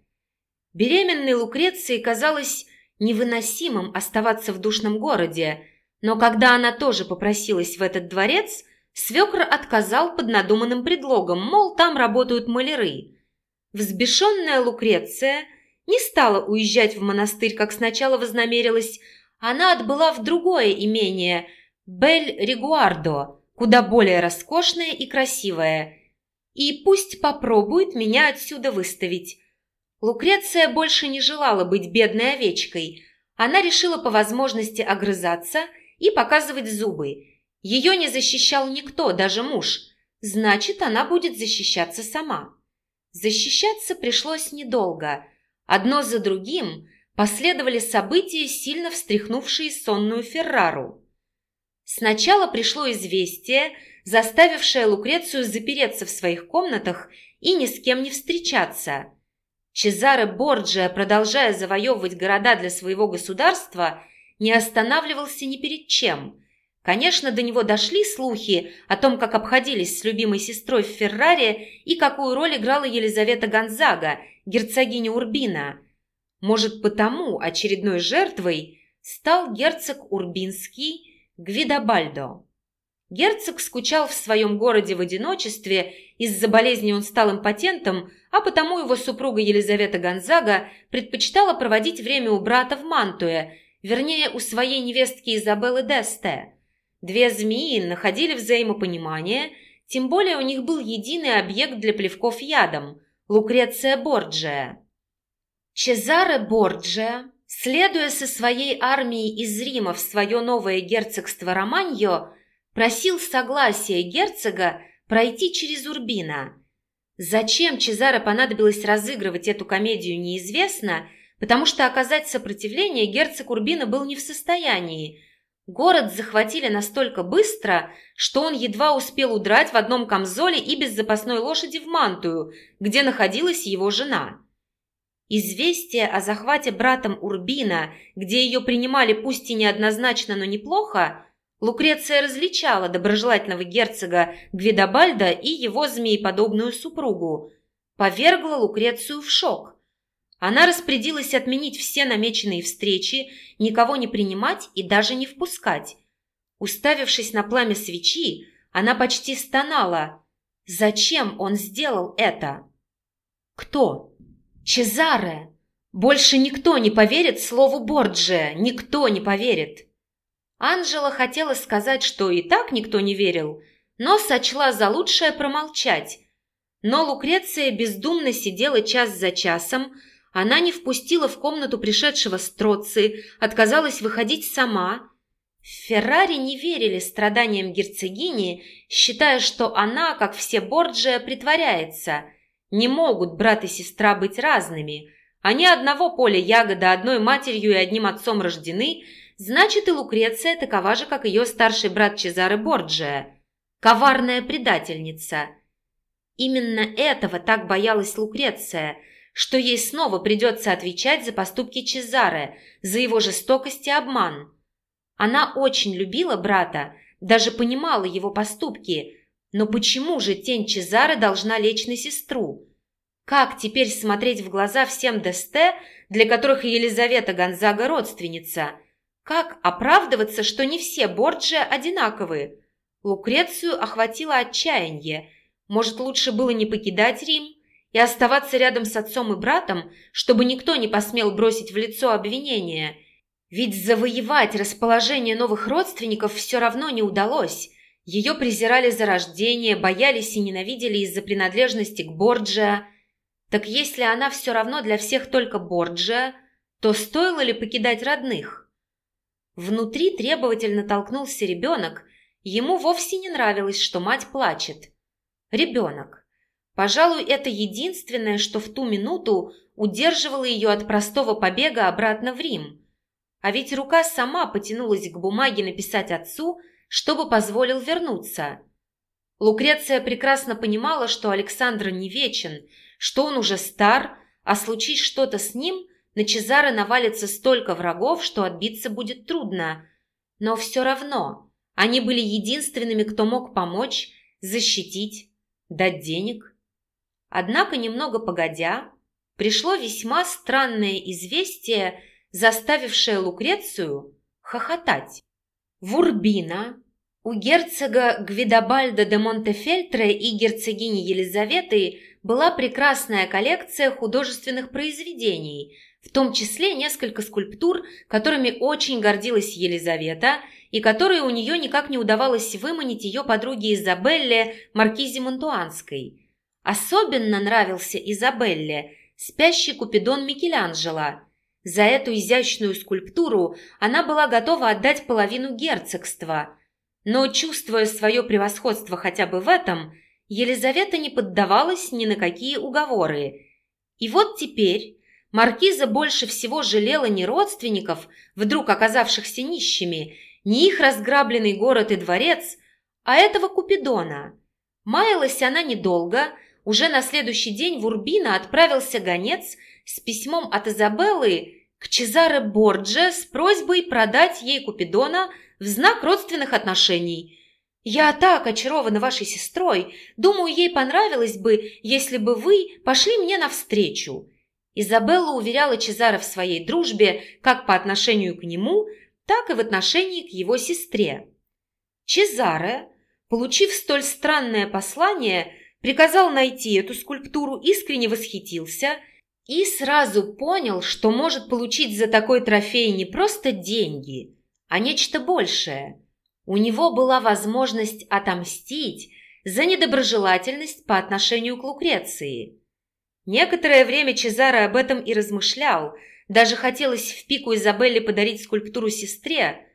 Беременной Лукреции казалось невыносимым оставаться в душном городе, но когда она тоже попросилась в этот дворец, свекр отказал под надуманным предлогом, мол, там работают маляры – Взбешенная Лукреция не стала уезжать в монастырь, как сначала вознамерилась. Она отбыла в другое имение – Бель-Ригуардо, куда более роскошное и красивое. И пусть попробует меня отсюда выставить. Лукреция больше не желала быть бедной овечкой. Она решила по возможности огрызаться и показывать зубы. Ее не защищал никто, даже муж. Значит, она будет защищаться сама. Защищаться пришлось недолго. Одно за другим последовали события, сильно встряхнувшие сонную Феррару. Сначала пришло известие, заставившее Лукрецию запереться в своих комнатах и ни с кем не встречаться. Чезаре Борджиа, продолжая завоевывать города для своего государства, не останавливался ни перед чем. Конечно, до него дошли слухи о том, как обходились с любимой сестрой в Ферраре и какую роль играла Елизавета Гонзага, герцогиня Урбина. Может, потому очередной жертвой стал герцог Урбинский Гвидобальдо. Герцог скучал в своем городе в одиночестве, из-за болезни он стал импотентом, а потому его супруга Елизавета Гонзага предпочитала проводить время у брата в Мантуе, вернее, у своей невестки Изабеллы Десте. Две змеи находили взаимопонимание, тем более у них был единый объект для плевков ядом – Лукреция Борджия. Чезаре Борджия, следуя со своей армией из Рима в свое новое герцогство Романьо, просил согласия герцога пройти через Урбина. Зачем Чезаро понадобилось разыгрывать эту комедию, неизвестно, потому что оказать сопротивление герцог Урбина был не в состоянии. Город захватили настолько быстро, что он едва успел удрать в одном камзоле и без запасной лошади в Мантую, где находилась его жена. Известие о захвате братом Урбина, где ее принимали пусть и неоднозначно, но неплохо, Лукреция различала доброжелательного герцога Гвидобальда и его змееподобную супругу. Повергла Лукрецию в шок. Она распорядилась отменить все намеченные встречи, никого не принимать и даже не впускать. Уставившись на пламя свечи, она почти стонала. Зачем он сделал это? Кто? Чезаре! Больше никто не поверит слову Борджия, никто не поверит. Анжела хотела сказать, что и так никто не верил, но сочла за лучшее промолчать. Но Лукреция бездумно сидела час за часом, она не впустила в комнату пришедшего Строци, отказалась выходить сама. В Феррари не верили страданиям герцогини, считая, что она, как все Борджия, притворяется. Не могут брат и сестра быть разными. Они одного поля ягода, одной матерью и одним отцом рождены – Значит, и Лукреция такова же, как ее старший брат Чезаре Борджия. Коварная предательница. Именно этого так боялась Лукреция, что ей снова придется отвечать за поступки Чезаре, за его жестокость и обман. Она очень любила брата, даже понимала его поступки, но почему же тень Чезаре должна лечь на сестру? Как теперь смотреть в глаза всем Десте, для которых Елизавета Гонзага родственница – как оправдываться, что не все Борджиа одинаковые? Лукрецию охватило отчаяние. Может, лучше было не покидать Рим и оставаться рядом с отцом и братом, чтобы никто не посмел бросить в лицо обвинения? Ведь завоевать расположение новых родственников все равно не удалось. Ее презирали за рождение, боялись и ненавидели из-за принадлежности к Борджиа. Так если она все равно для всех только Борджиа, то стоило ли покидать родных? Внутри требовательно толкнулся ребенок, ему вовсе не нравилось, что мать плачет. Ребенок. Пожалуй, это единственное, что в ту минуту удерживало ее от простого побега обратно в Рим. А ведь рука сама потянулась к бумаге написать отцу, чтобы позволил вернуться. Лукреция прекрасно понимала, что Александр не вечен, что он уже стар, а случись что-то с ним – на Чезаро навалится столько врагов, что отбиться будет трудно. Но все равно они были единственными, кто мог помочь, защитить, дать денег. Однако, немного погодя, пришло весьма странное известие, заставившее Лукрецию хохотать. В Урбино у герцога Гвидобальда де Монтефельтре и герцогини Елизаветы была прекрасная коллекция художественных произведений – в том числе несколько скульптур, которыми очень гордилась Елизавета и которые у нее никак не удавалось выманить ее подруге Изабелле Маркизе Монтуанской. Особенно нравился Изабелле спящий Купидон Микеланджело. За эту изящную скульптуру она была готова отдать половину герцогства. Но, чувствуя свое превосходство хотя бы в этом, Елизавета не поддавалась ни на какие уговоры. И вот теперь Маркиза больше всего жалела не родственников, вдруг оказавшихся нищими, не их разграбленный город и дворец, а этого Купидона. Маялась она недолго, уже на следующий день в Урбино отправился гонец с письмом от Изабеллы к Чезаре Борджа с просьбой продать ей Купидона в знак родственных отношений. «Я так очарована вашей сестрой. Думаю, ей понравилось бы, если бы вы пошли мне навстречу». Изабелла уверяла Чезаре в своей дружбе как по отношению к нему, так и в отношении к его сестре. Чезаре, получив столь странное послание, приказал найти эту скульптуру, искренне восхитился и сразу понял, что может получить за такой трофей не просто деньги, а нечто большее. У него была возможность отомстить за недоброжелательность по отношению к Лукреции. Некоторое время Чезаро об этом и размышлял, даже хотелось в пику Изабелле подарить скульптуру сестре,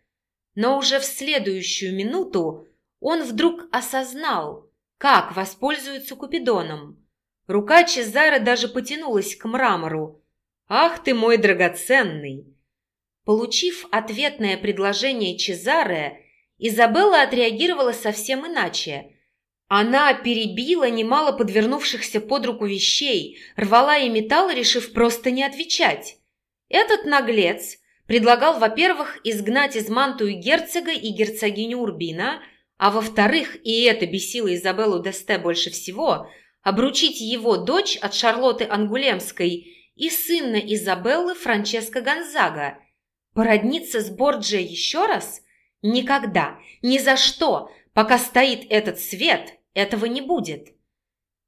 но уже в следующую минуту он вдруг осознал, как воспользуется Купидоном. Рука Чезаро даже потянулась к мрамору. «Ах ты мой драгоценный!» Получив ответное предложение Чезаре, Изабелла отреагировала совсем иначе. Она перебила немало подвернувшихся под руку вещей, рвала и металла, решив просто не отвечать. Этот наглец предлагал, во-первых, изгнать из Мантую герцога и герцогиню Урбина – а во-вторых, и это бесило Изабеллу Десте больше всего, обручить его дочь от Шарлотты Ангулемской и сына Изабеллы Франческо Гонзага. Породниться с Борджио еще раз? Никогда, ни за что, пока стоит этот свет, этого не будет.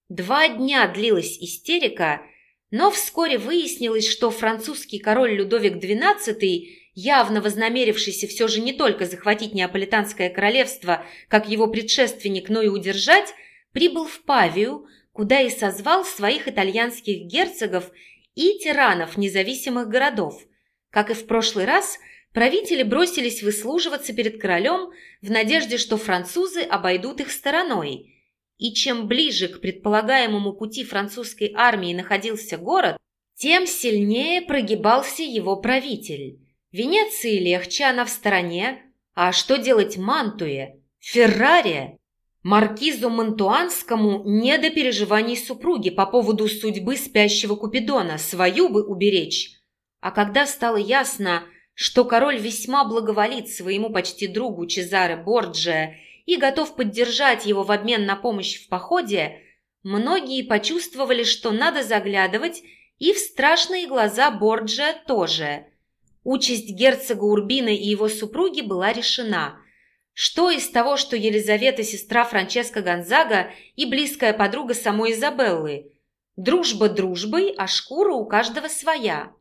Два дня длилась истерика, но вскоре выяснилось, что французский король Людовик XII явно вознамерившийся все же не только захватить Неаполитанское королевство, как его предшественник, но и удержать, прибыл в Павию, куда и созвал своих итальянских герцогов и тиранов независимых городов. Как и в прошлый раз, правители бросились выслуживаться перед королем в надежде, что французы обойдут их стороной. И чем ближе к предполагаемому пути французской армии находился город, тем сильнее прогибался его правитель. Венеции легче, она в стороне. А что делать Мантуе? Феррари? Маркизу Мантуанскому не до переживаний супруги по поводу судьбы спящего Купидона, свою бы уберечь. А когда стало ясно, что король весьма благоволит своему почти другу Чезаре Борджиа и готов поддержать его в обмен на помощь в походе, многие почувствовали, что надо заглядывать и в страшные глаза Борджиа тоже – Участь герцога Урбина и его супруги была решена. Что из того, что Елизавета – сестра Франческо Гонзага и близкая подруга самой Изабеллы? Дружба дружбой, а шкура у каждого своя.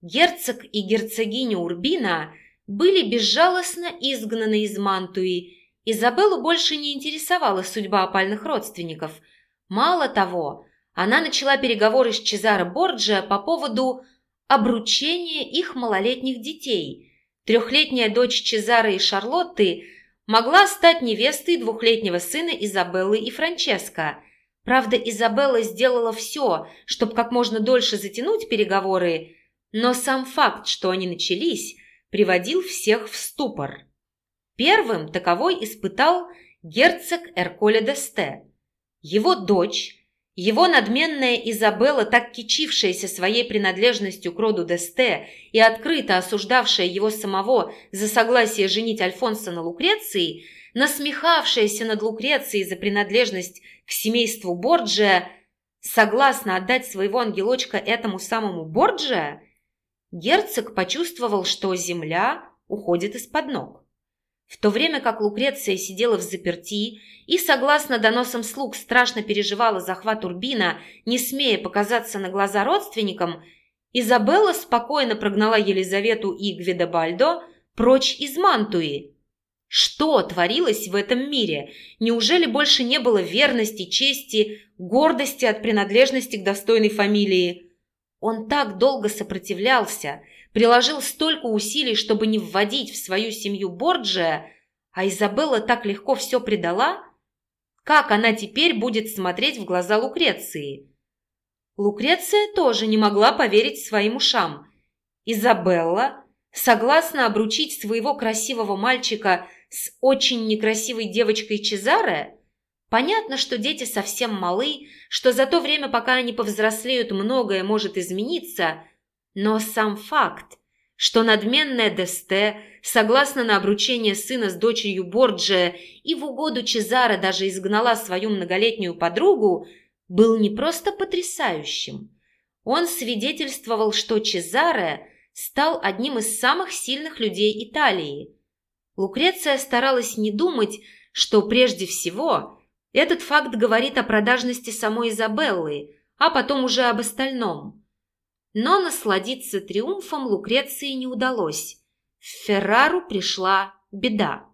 Герцог и герцогиня Урбина были безжалостно изгнаны из Мантуи. Изабеллу больше не интересовала судьба опальных родственников. Мало того, она начала переговоры с Чезаро Борджиа по поводу – обручение их малолетних детей. Трехлетняя дочь Чезары и Шарлотты могла стать невестой двухлетнего сына Изабеллы и Франческо. Правда, Изабелла сделала все, чтобы как можно дольше затянуть переговоры, но сам факт, что они начались, приводил всех в ступор. Первым таковой испытал герцог Эрколе Десте. Его дочь, его надменная Изабелла, так кичившаяся своей принадлежностью к роду Десте и открыто осуждавшая его самого за согласие женить Альфонса на Лукреции, насмехавшаяся над Лукрецией за принадлежность к семейству Борджиа, согласна отдать своего ангелочка этому самому Борджиа, герцог почувствовал, что земля уходит из-под ног. В то время как Лукреция сидела в заперти и, согласно доносам слуг, страшно переживала захват Урбина, не смея показаться на глаза родственникам, Изабелла спокойно прогнала Елизавету и Гвидобальдо прочь из Мантуи. Что творилось в этом мире? Неужели больше не было верности, чести, гордости от принадлежности к достойной фамилии? Он так долго сопротивлялся – приложил столько усилий, чтобы не вводить в свою семью Борджия, а Изабелла так легко все предала? Как она теперь будет смотреть в глаза Лукреции? Лукреция тоже не могла поверить своим ушам. Изабелла согласна обручить своего красивого мальчика с очень некрасивой девочкой Чезаре? Понятно, что дети совсем малы, что за то время, пока они повзрослеют, многое может измениться, но сам факт, что надменная Десте, согласно на обручение сына с дочерью Борджия и в угоду Чезаре даже изгнала свою многолетнюю подругу, был не просто потрясающим. Он свидетельствовал, что Чезаре стал одним из самых сильных людей Италии. Лукреция старалась не думать, что прежде всего – этот факт говорит о продажности самой Изабеллы, а потом уже об остальном. Но насладиться триумфом Лукреции не удалось. В Феррару пришла беда.